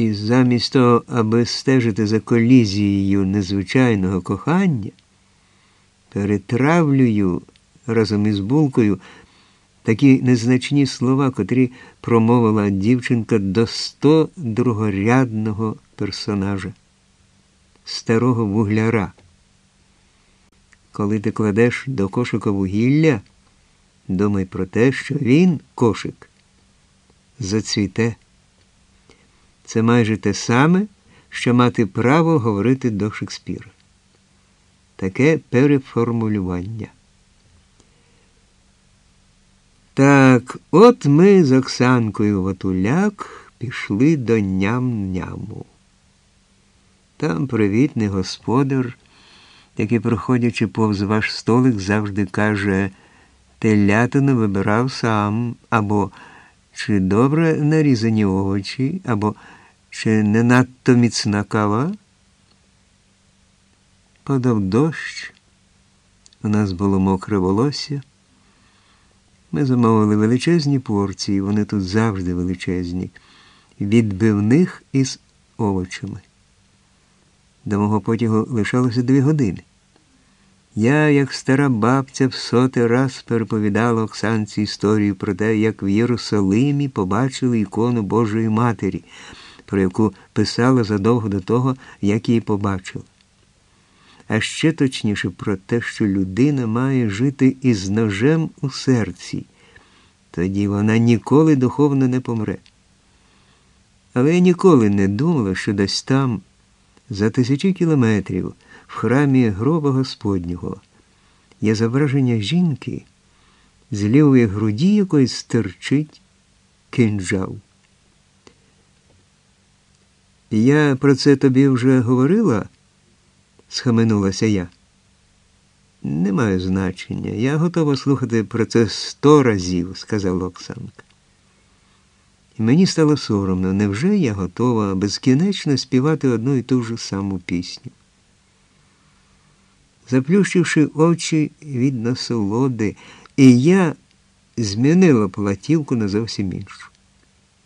І замість того, аби стежити за колізією незвичайного кохання, перетравлюю разом із булкою такі незначні слова, котрі промовила дівчинка до сто другорядного персонажа, старого вугляра. Коли ти кладеш до кошика вугілля, думай про те, що він, кошик, зацвіте. Це майже те саме, що мати право говорити до Шекспіра. Таке переформулювання. Так, от ми з Оксанкою Ватуляк пішли до ням-няму. Там привітний господар, який, проходячи повз ваш столик, завжди каже, телятину вибирав сам, або чи добре нарізані овочі, або чи не надто міцна кава. Падав дощ, у нас було мокре волосся. Ми замовили величезні порції, вони тут завжди величезні, відбивних із овочами. До мого потягу лишалося дві години. Я, як стара бабця, в сотий раз переповідала Оксанці історію про те, як в Єрусалимі побачили ікону Божої Матері, про яку писала задовго до того, як її побачила. А ще точніше про те, що людина має жити із ножем у серці, тоді вона ніколи духовно не помре. Але я ніколи не думала, що десь там, за тисячі кілометрів, в храмі гроба Господнього, є зображення жінки, з лівої груді якої стерчить кинджал. Я про це тобі вже говорила, схаменулася я. Не має значення. Я готова слухати про це сто разів, сказала Оксанка. І мені стало соромно, невже я готова безкінечно співати одну і ту ж саму пісню? Заплющивши очі від насолоди, і я змінила платівку на зовсім іншу.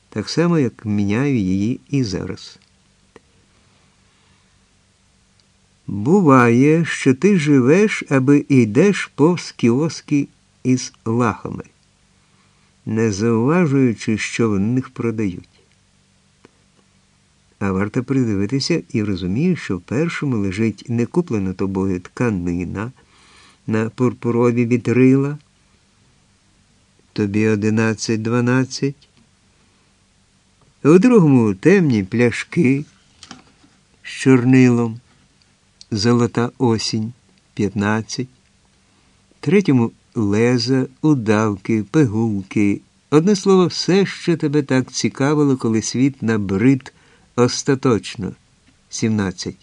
Так само, як міняю її і зараз. Буває, що ти живеш, аби йдеш повз кіоски із лахами, не зауважуючи, що в них продають. А варто придивитися і розумієш, що в першому лежить не куплена тобою тканина на пурпурові вітрила, тобі одинадцять-дванадцять, у другому темні пляшки з чорнилом золота осінь 15, третьому леза, удавки, пигулки. Одне слово, все, що тебе так цікавило, коли світ набрид остаточно 17.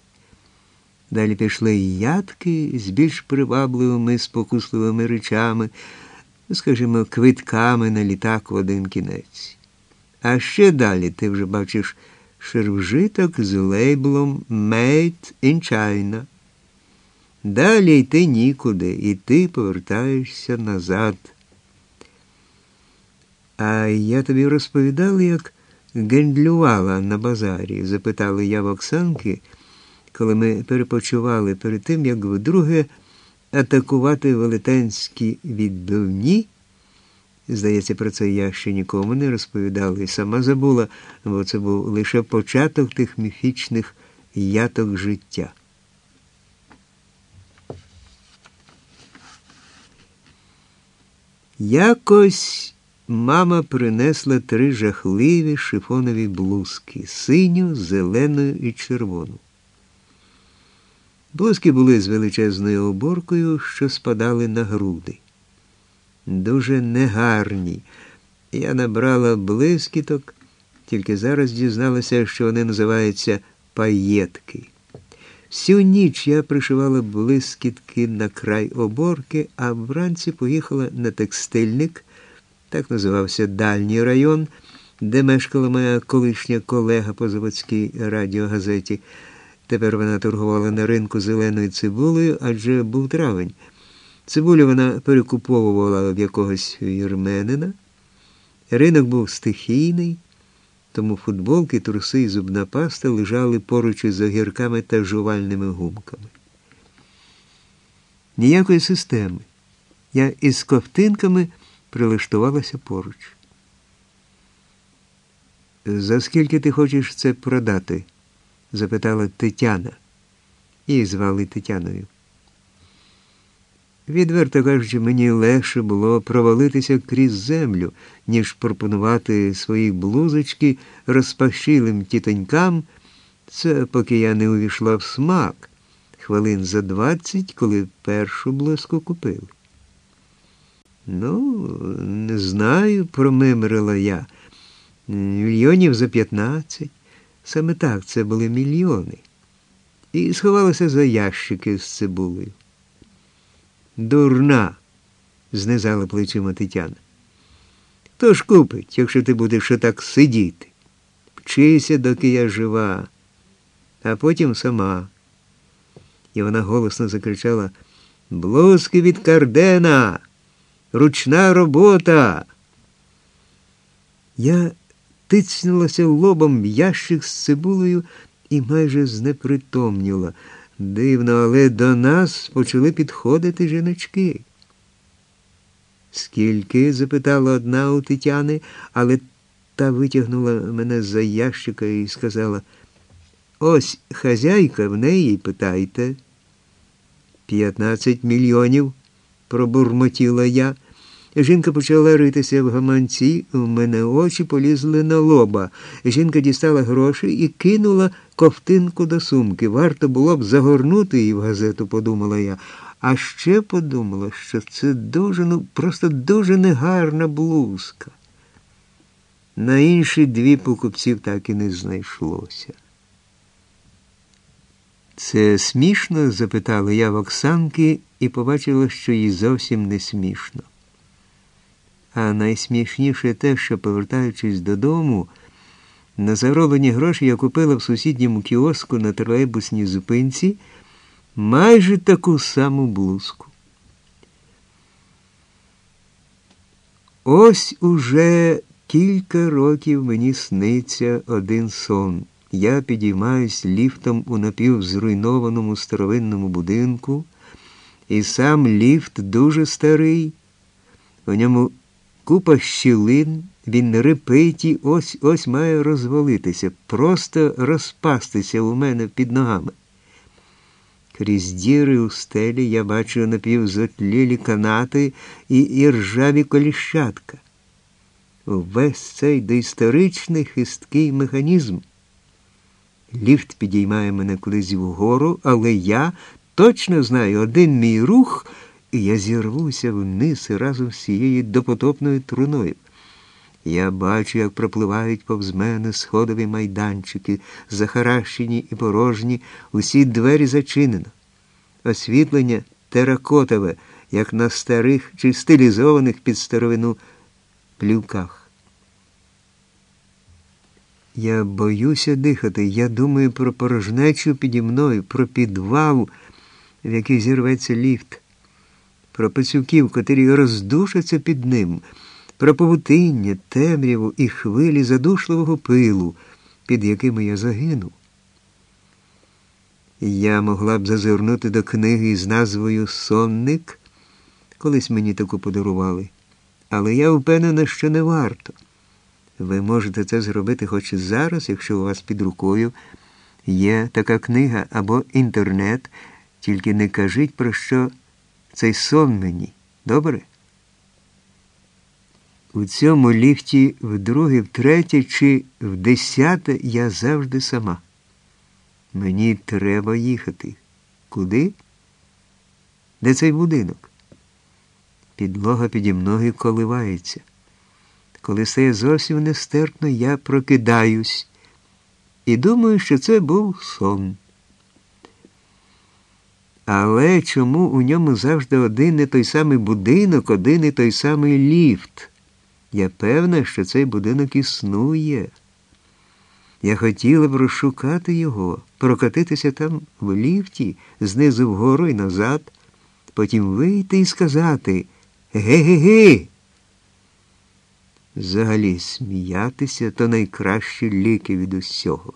Далі пішли ядки з більш привабливими, спокусливими речами, скажімо, квитками на літак в один кінець. А ще далі ти вже бачиш шервжиток з лейблом Made in China. Далі йти нікуди, і ти повертаєшся назад. А я тобі розповідав, як гендлювала на базарі, запитали я в Оксанки, коли ми перепочували перед тим, як вдруге атакувати велетенські відбивні. Здається, про це я ще нікому не розповідала і сама забула, бо це був лише початок тих міфічних яток життя. Якось мама принесла три жахливі шифонові блузки синю, зелену і червону. Блузки були з величезною оборкою, що спадали на груди дуже негарні. Я набрала блискіток, тільки зараз дізналася, що вони називаються паєтки. Всю ніч я пришивала блискітки на край оборки, а вранці поїхала на текстильник, так називався дальній район, де мешкала моя колишня колега по заводській радіогазеті. Тепер вона торгувала на ринку зеленою цибулею, адже був травень. Цибулю вона перекуповувала в якогось вірменина. Ринок був стихійний, тому футболки, труси і зубна паста лежали поруч із огірками та жувальними гумками. Ніякої системи. Я із ковтинками прилаштувалася поруч. За скільки ти хочеш це продати? запитала Тетяна. Її звали Тетяною. Відверто кажучи, мені легше було провалитися крізь землю, ніж пропонувати свої блузочки розпашилим тітонькам, це поки я не увійшла в смак, хвилин за двадцять, коли першу блузку купили. Ну, не знаю, промимрила я. Мільйонів за п'ятнадцять. Саме так це були мільйони. І сховалася за ящики з цибулею. Дурна, знизала плечима Тетяна. Хто ж купить, якщо ти будеш отак сидіти? Вчися, доки я жива, а потім сама. І вона голосно закричала Блузки від Кардена, ручна робота. Я тицнулася лобом в ящик з цибулею і майже знепритомніла. Дивно, але до нас почали підходити жіночки. Скільки? запитала одна у Тетяни, але та витягнула мене за ящика і сказала, ось хазяйка в неї питайте. П'ятнадцять мільйонів, пробурмотіла я. Жінка почала ритися в гаманці, у мене очі полізли на лоба. Жінка дістала гроші і кинула ковтинку до сумки. Варто було б загорнути її в газету, подумала я. А ще подумала, що це дуже, ну, просто дуже негарна блузка. На інші дві покупців так і не знайшлося. Це смішно? запитала я в Оксанки і побачила, що їй зовсім не смішно. А найсмішніше те, що, повертаючись додому, на зароблені гроші я купила в сусідньому кіоску на тролейбусній зупинці майже таку саму блузку. Ось уже кілька років мені сниться один сон. Я підіймаюсь ліфтом у напівзруйнованому старовинному будинку, і сам ліфт дуже старий. У ньому Купа щілин, він репить і ось ось має розвалитися, просто розпастися у мене під ногами. Крізь діри у стелі я бачу напівзотлілі канати і іржаві коліщатка. Увесь цей доісторичний хисткий механізм. Ліфт підіймає мене кудись вгору, але я точно знаю один мій рух і я зірвуся вниз разом з цією допотопною труною. Я бачу, як пропливають повз мене сходові майданчики, захаращені і порожні, усі двері зачинено. Освітлення теракотове, як на старих чи стилізованих під старовину плівках. Я боюся дихати. Я думаю про порожнечу піді мною, про підвал, в який зірветься ліфт про пацюків, котрі роздушаться під ним, про павутиння, темряву і хвилі задушливого пилу, під якими я загинув. Я могла б зазирнути до книги з назвою Сонник, колись мені таку подарували, але я впевнена, що не варто. Ви можете це зробити хоч зараз, якщо у вас під рукою є така книга або інтернет, тільки не кажіть про що цей сон мені. Добре? У цьому ліфті вдруге, втретє чи в десяте я завжди сама. Мені треба їхати. Куди? Де цей будинок? Підлога піді мною коливається. Коли стає зовсім нестерпно, я прокидаюсь і думаю, що це був сон. Але чому у ньому завжди один і той самий будинок, один і той самий ліфт? Я певна, що цей будинок існує. Я хотіла б розшукати його, прокатитися там в ліфті, знизу вгору і назад, потім вийти і сказати Ге-ге-ге. Взагалі сміятися то найкращі ліки від усього.